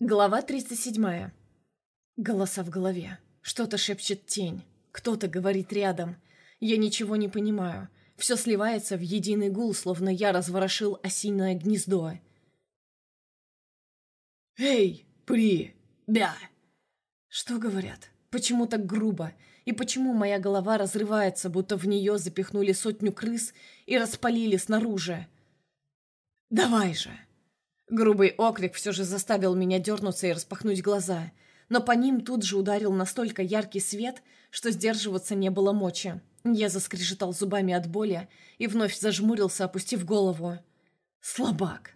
Глава 37. Голоса в голове. Что-то шепчет тень. Кто-то говорит рядом. Я ничего не понимаю. Все сливается в единый гул, словно я разворошил осиное гнездо. «Эй, при... бя!» Что говорят? Почему так грубо? И почему моя голова разрывается, будто в нее запихнули сотню крыс и распалили снаружи? «Давай же!» Грубый окрик все же заставил меня дернуться и распахнуть глаза, но по ним тут же ударил настолько яркий свет, что сдерживаться не было мочи. Я заскрежетал зубами от боли и вновь зажмурился, опустив голову. «Слабак!»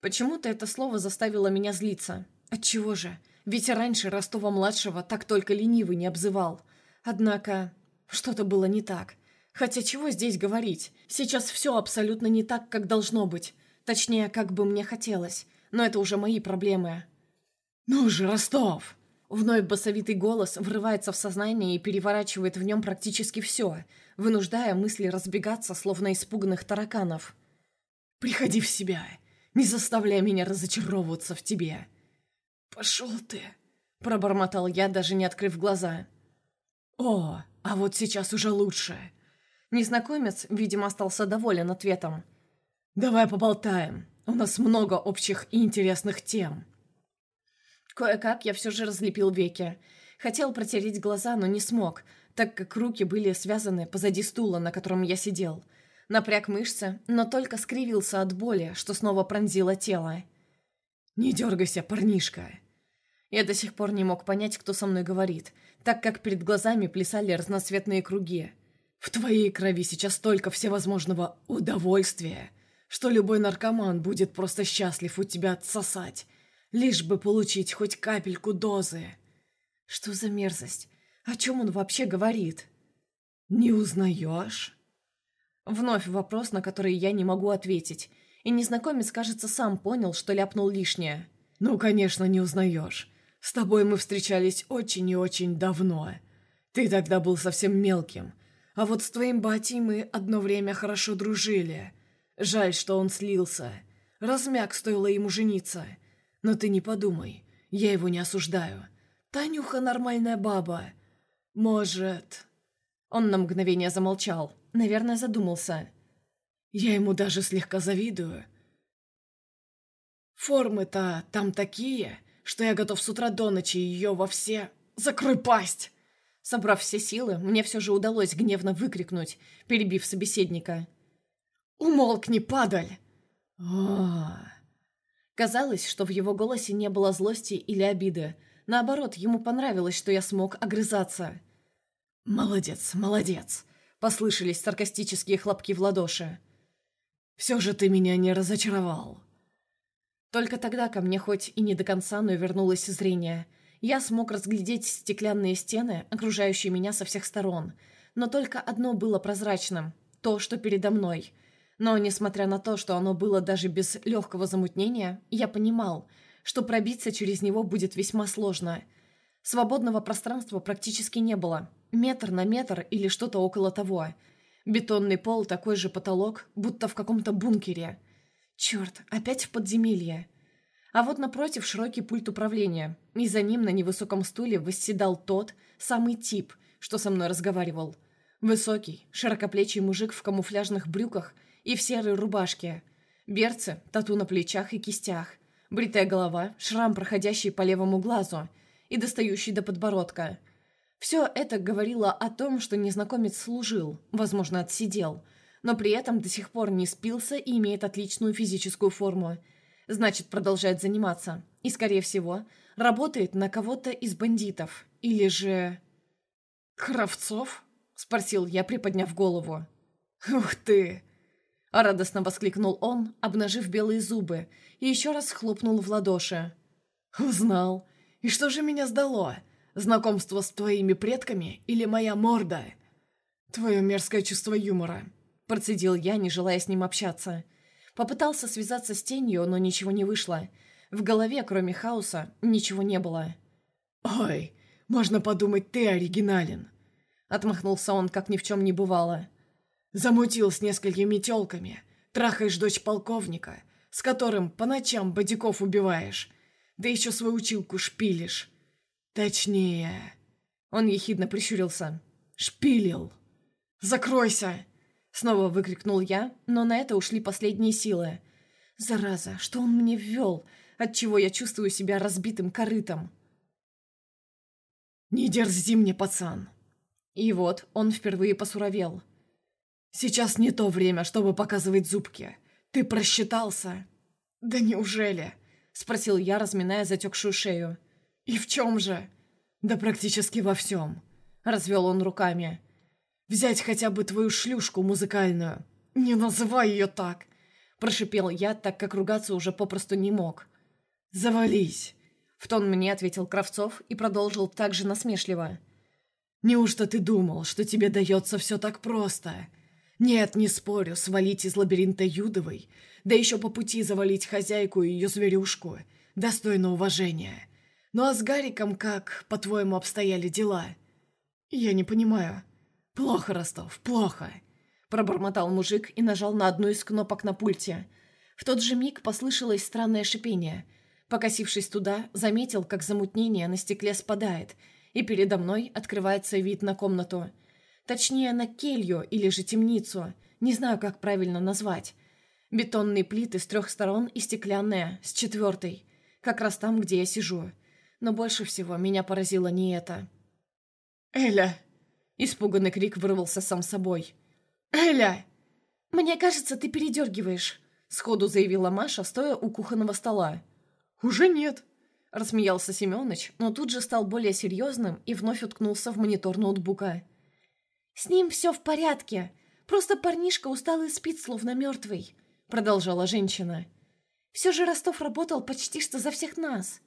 Почему-то это слово заставило меня злиться. Отчего же? Ведь раньше Ростова-младшего так только ленивый не обзывал. Однако что-то было не так. Хотя чего здесь говорить? Сейчас все абсолютно не так, как должно быть. Точнее, как бы мне хотелось. Но это уже мои проблемы. «Ну же, Ростов!» Вновь басовитый голос врывается в сознание и переворачивает в нем практически все, вынуждая мысли разбегаться, словно испуганных тараканов. «Приходи в себя! Не заставляй меня разочаровываться в тебе!» «Пошел ты!» – пробормотал я, даже не открыв глаза. «О, а вот сейчас уже лучше!» Незнакомец, видимо, остался доволен ответом. Давай поболтаем. У нас много общих и интересных тем. Кое-как я все же разлепил веки. Хотел протереть глаза, но не смог, так как руки были связаны позади стула, на котором я сидел. Напряг мышцы, но только скривился от боли, что снова пронзило тело. «Не дергайся, парнишка!» Я до сих пор не мог понять, кто со мной говорит, так как перед глазами плясали разноцветные круги. «В твоей крови сейчас столько всевозможного удовольствия!» Что любой наркоман будет просто счастлив у тебя отсосать, лишь бы получить хоть капельку дозы. Что за мерзость? О чем он вообще говорит? Не узнаешь? Вновь вопрос, на который я не могу ответить, и незнакомец, кажется, сам понял, что ляпнул лишнее. Ну, конечно, не узнаешь. С тобой мы встречались очень и очень давно. Ты тогда был совсем мелким, а вот с твоим батей мы одно время хорошо дружили — Жаль, что он слился. Размяк стоило ему жениться. Но ты не подумай, я его не осуждаю. Танюха нормальная баба. Может...» Он на мгновение замолчал. Наверное, задумался. «Я ему даже слегка завидую. Формы-то там такие, что я готов с утра до ночи ее во все... Закрой пасть!» Собрав все силы, мне все же удалось гневно выкрикнуть, перебив собеседника. «Умолкни, падаль!» а Казалось, что в его голосе не было злости или обиды. Наоборот, ему понравилось, что я смог огрызаться. «Молодец, молодец!» — послышались саркастические хлопки в ладоши. «Все же ты меня не разочаровал!» Только тогда ко мне хоть и не до конца, но вернулось зрение. Я смог разглядеть стеклянные стены, окружающие меня со всех сторон. Но только одно было прозрачным — то, что передо мной — но, несмотря на то, что оно было даже без легкого замутнения, я понимал, что пробиться через него будет весьма сложно. Свободного пространства практически не было. Метр на метр или что-то около того. Бетонный пол, такой же потолок, будто в каком-то бункере. Черт, опять в подземелье. А вот напротив широкий пульт управления, и за ним на невысоком стуле восседал тот, самый тип, что со мной разговаривал. Высокий, широкоплечий мужик в камуфляжных брюках – и в серой рубашке. Берцы, тату на плечах и кистях. Бритая голова, шрам, проходящий по левому глазу и достающий до подбородка. Все это говорило о том, что незнакомец служил, возможно, отсидел, но при этом до сих пор не спился и имеет отличную физическую форму. Значит, продолжает заниматься. И, скорее всего, работает на кого-то из бандитов. Или же... «Кравцов?» — спросил я, приподняв голову. «Ух ты!» Радостно воскликнул он, обнажив белые зубы, и еще раз хлопнул в ладоши. «Узнал. И что же меня сдало? Знакомство с твоими предками или моя морда?» «Твое мерзкое чувство юмора», — процедил я, не желая с ним общаться. Попытался связаться с тенью, но ничего не вышло. В голове, кроме хаоса, ничего не было. «Ой, можно подумать, ты оригинален», — отмахнулся он, как ни в чем не бывало. Замутил с несколькими тёлками. Трахаешь дочь полковника, с которым по ночам бодиков убиваешь. Да еще свою училку шпилишь. Точнее...» Он ехидно прищурился. «Шпилил!» «Закройся!» Снова выкрикнул я, но на это ушли последние силы. «Зараза, что он мне ввел? Отчего я чувствую себя разбитым корытом?» «Не дерзи мне, пацан!» И вот он впервые посуровел. «Сейчас не то время, чтобы показывать зубки. Ты просчитался?» «Да неужели?» — спросил я, разминая затекшую шею. «И в чем же?» «Да практически во всем», — развел он руками. «Взять хотя бы твою шлюшку музыкальную». «Не называй ее так!» — прошипел я, так как ругаться уже попросту не мог. «Завались!» — в тон мне ответил Кравцов и продолжил так же насмешливо. «Неужто ты думал, что тебе дается все так просто?» Нет, не спорю, свалить из лабиринта Юдовой, да еще по пути завалить хозяйку и ее зверюшку, достойно уважения. Ну а с Гариком как, по-твоему, обстояли дела? Я не понимаю. Плохо, Ростов, плохо. Пробормотал мужик и нажал на одну из кнопок на пульте. В тот же миг послышалось странное шипение. Покосившись туда, заметил, как замутнение на стекле спадает, и передо мной открывается вид на комнату – Точнее, на келью или же темницу. Не знаю, как правильно назвать. Бетонные плиты с трех сторон и стеклянная с четвертой. Как раз там, где я сижу. Но больше всего меня поразило не это. «Эля!» Испуганный крик вырвался сам собой. «Эля!» «Мне кажется, ты передергиваешь», — сходу заявила Маша, стоя у кухонного стола. «Уже нет», — рассмеялся Семёныч, но тут же стал более серьезным и вновь уткнулся в монитор ноутбука. «С ним все в порядке. Просто парнишка устал и спит, словно мертвый», — продолжала женщина. «Все же Ростов работал почти что за всех нас».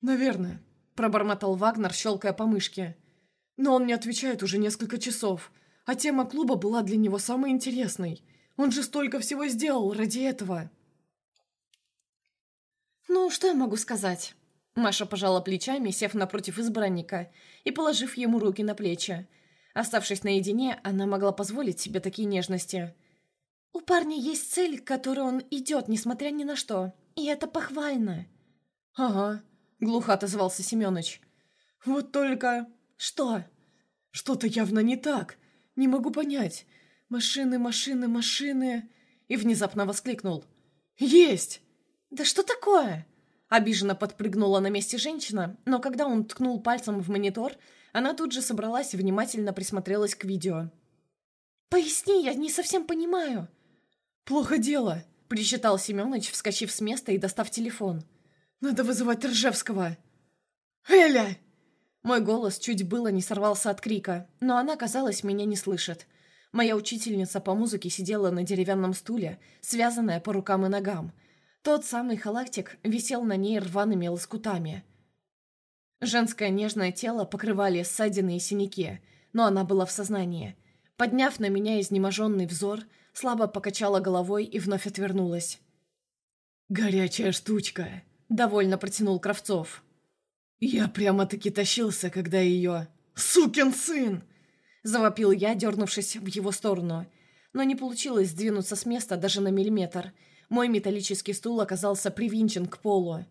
«Наверное», — пробормотал Вагнер, щелкая по мышке. «Но он не отвечает уже несколько часов, а тема клуба была для него самой интересной. Он же столько всего сделал ради этого». «Ну, что я могу сказать?» Маша пожала плечами, сев напротив избранника и положив ему руки на плечи. Оставшись наедине, она могла позволить себе такие нежности. «У парня есть цель, к которой он идет, несмотря ни на что. И это похвально». «Ага», — глухо отозвался Семёныч. «Вот только...» «Что?» «Что-то явно не так. Не могу понять. Машины, машины, машины...» И внезапно воскликнул. «Есть!» «Да что такое?» Обиженно подпрыгнула на месте женщина, но когда он ткнул пальцем в монитор, она тут же собралась и внимательно присмотрелась к видео. «Поясни, я не совсем понимаю». «Плохо дело», — причитал Семёныч, вскочив с места и достав телефон. «Надо вызывать Ржевского». «Эля!» Мой голос чуть было не сорвался от крика, но она, казалось, меня не слышит. Моя учительница по музыке сидела на деревянном стуле, связанная по рукам и ногам. Тот самый халатик висел на ней рваными лоскутами. Женское нежное тело покрывали ссадины и синяки, но она была в сознании. Подняв на меня изнеможенный взор, слабо покачала головой и вновь отвернулась. «Горячая штучка», — довольно протянул Кравцов. «Я прямо-таки тащился, когда ее...» «Сукин сын!» — завопил я, дернувшись в его сторону. Но не получилось сдвинуться с места даже на миллиметр. Мой металлический стул оказался привинчен к полу.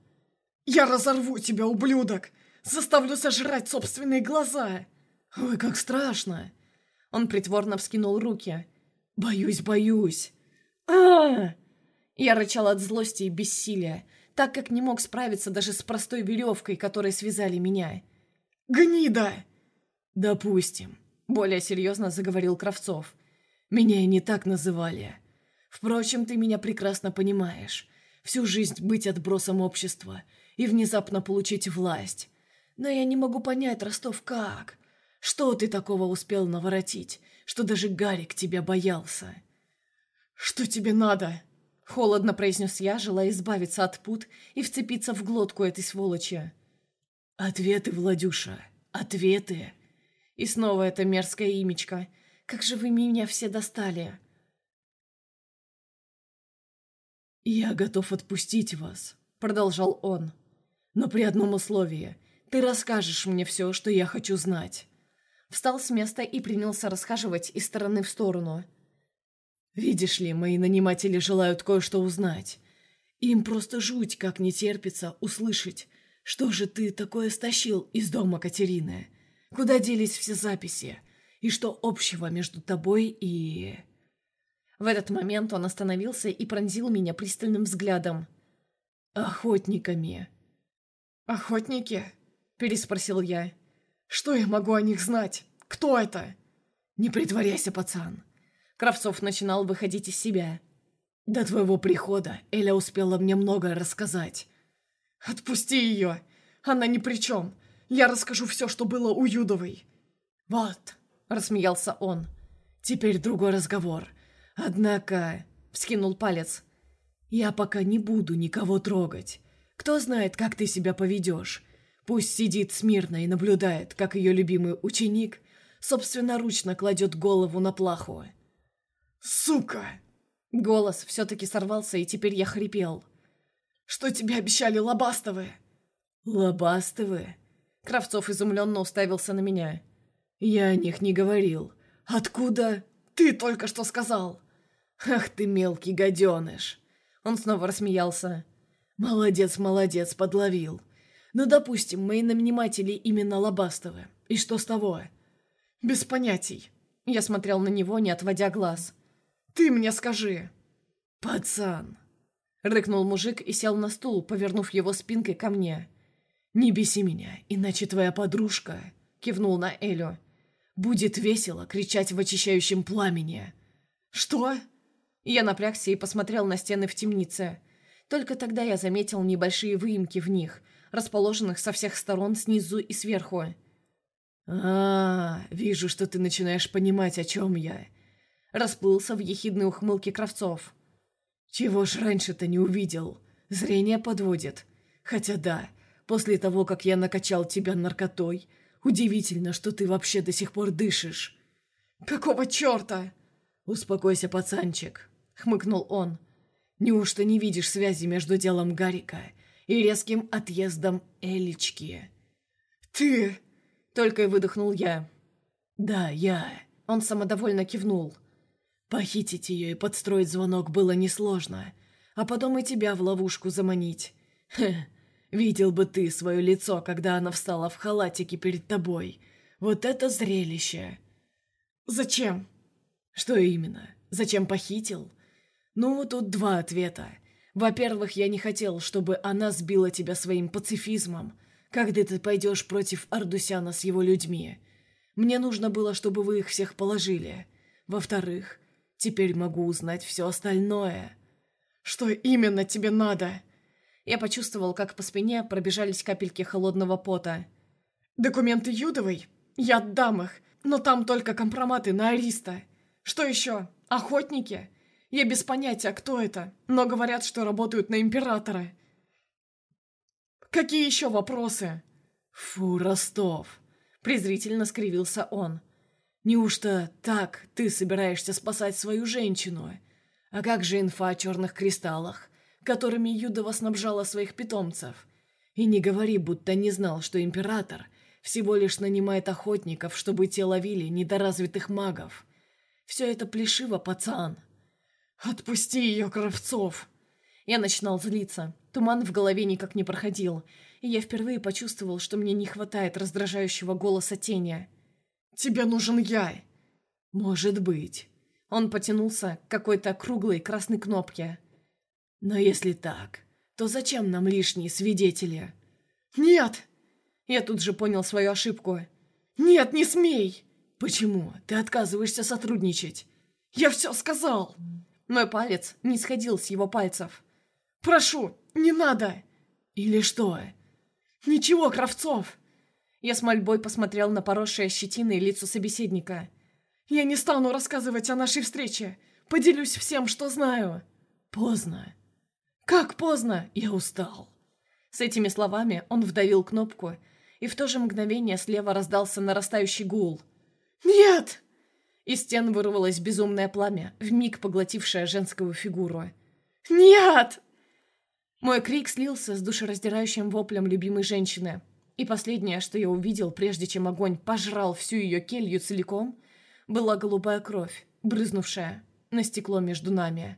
«Я разорву тебя, ублюдок! Заставлю сожрать собственные глаза!» «Ой, как страшно!» Он притворно вскинул руки. «Боюсь, боюсь!» а, -а, -а Я рычал от злости и бессилия, так как не мог справиться даже с простой веревкой, которой связали меня. «Гнида!» «Допустим», — более серьезно заговорил Кравцов. «Меня и не так называли. Впрочем, ты меня прекрасно понимаешь. Всю жизнь быть отбросом общества и внезапно получить власть. Но я не могу понять, Ростов, как? Что ты такого успел наворотить, что даже Гарик тебя боялся? Что тебе надо? Холодно произнес я, желая избавиться от пут и вцепиться в глотку этой сволочи. Ответы, Владюша, ответы. И снова это мерзкое имечко. Как же вы меня все достали. «Я готов отпустить вас», — продолжал он. «Но при одном условии. Ты расскажешь мне все, что я хочу знать». Встал с места и принялся расхаживать из стороны в сторону. «Видишь ли, мои наниматели желают кое-что узнать. Им просто жуть, как не терпится услышать, что же ты такое стащил из дома Катерины. Куда делись все записи? И что общего между тобой и...» В этот момент он остановился и пронзил меня пристальным взглядом. «Охотниками». «Охотники?» – переспросил я. «Что я могу о них знать? Кто это?» «Не притворяйся, пацан». Кравцов начинал выходить из себя. «До твоего прихода Эля успела мне многое рассказать». «Отпусти ее! Она ни при чем! Я расскажу все, что было у Юдовой!» «Вот!» — рассмеялся он. «Теперь другой разговор. Однако...» — вскинул палец. «Я пока не буду никого трогать. Кто знает, как ты себя поведешь. Пусть сидит смирно и наблюдает, как ее любимый ученик собственноручно кладет голову на плаху». «Сука!» Голос все-таки сорвался, и теперь я хрипел. «Что тебе обещали Лобастовы?» «Лобастовы?» Кравцов изумленно уставился на меня. «Я о них не говорил. Откуда?» «Ты только что сказал!» «Ах ты мелкий гаденыш!» Он снова рассмеялся. «Молодец, молодец, подловил. Ну, допустим, мои наниматели именно Лобастовы. И что с того?» «Без понятий». Я смотрел на него, не отводя глаз. «Ты мне скажи!» «Пацан!» — рыкнул мужик и сел на стул, повернув его спинкой ко мне. «Не беси меня, иначе твоя подружка...» — кивнул на Элю. «Будет весело кричать в очищающем пламени». «Что?» Я напрягся и посмотрел на стены в темнице. Только тогда я заметил небольшие выемки в них, расположенных со всех сторон снизу и сверху. «А, вижу, что ты начинаешь понимать, о чем я расплылся в ехидной ухмылке Кравцов. «Чего ж раньше-то не увидел? Зрение подводит. Хотя да, после того, как я накачал тебя наркотой, удивительно, что ты вообще до сих пор дышишь». «Какого черта?» «Успокойся, пацанчик», — хмыкнул он. «Неужто не видишь связи между делом Гарика и резким отъездом Элечки?» «Ты...» — только и выдохнул я. «Да, я...» — он самодовольно кивнул. Похитить ее и подстроить звонок было несложно, а потом и тебя в ловушку заманить. Хе, видел бы ты свое лицо, когда она встала в халатике перед тобой. Вот это зрелище! Зачем? Что именно? Зачем похитил? Ну, тут два ответа. Во-первых, я не хотел, чтобы она сбила тебя своим пацифизмом, когда ты пойдешь против Ардусяна с его людьми. Мне нужно было, чтобы вы их всех положили. Во-вторых, Теперь могу узнать все остальное. Что именно тебе надо? Я почувствовал, как по спине пробежались капельки холодного пота. Документы Юдовой? Я отдам их, но там только компроматы на Ариста. Что еще? Охотники? Я без понятия, кто это, но говорят, что работают на Императора. Какие еще вопросы? Фу, Ростов. Презрительно скривился он. Неужто так ты собираешься спасать свою женщину? А как же инфа о черных кристаллах, которыми Юдова снабжала своих питомцев? И не говори, будто не знал, что император всего лишь нанимает охотников, чтобы те ловили недоразвитых магов. Все это плешиво, пацан. «Отпусти ее, Кравцов!» Я начинал злиться. Туман в голове никак не проходил, и я впервые почувствовал, что мне не хватает раздражающего голоса тени. «Тебе нужен я!» «Может быть». Он потянулся к какой-то круглой красной кнопке. «Но если так, то зачем нам лишние свидетели?» «Нет!» Я тут же понял свою ошибку. «Нет, не смей!» «Почему? Ты отказываешься сотрудничать?» «Я все сказал!» Мой палец не сходил с его пальцев. «Прошу, не надо!» «Или что?» «Ничего, Кравцов!» Я с мольбой посмотрел на поросшее щетиной лицо собеседника. «Я не стану рассказывать о нашей встрече. Поделюсь всем, что знаю». «Поздно». «Как поздно? Я устал». С этими словами он вдавил кнопку, и в то же мгновение слева раздался нарастающий гул. «Нет!» Из стен вырвалось безумное пламя, вмиг поглотившее женскую фигуру. «Нет!» Мой крик слился с душераздирающим воплем любимой женщины. И последнее, что я увидел, прежде чем огонь пожрал всю ее келью целиком, была голубая кровь, брызнувшая на стекло между нами.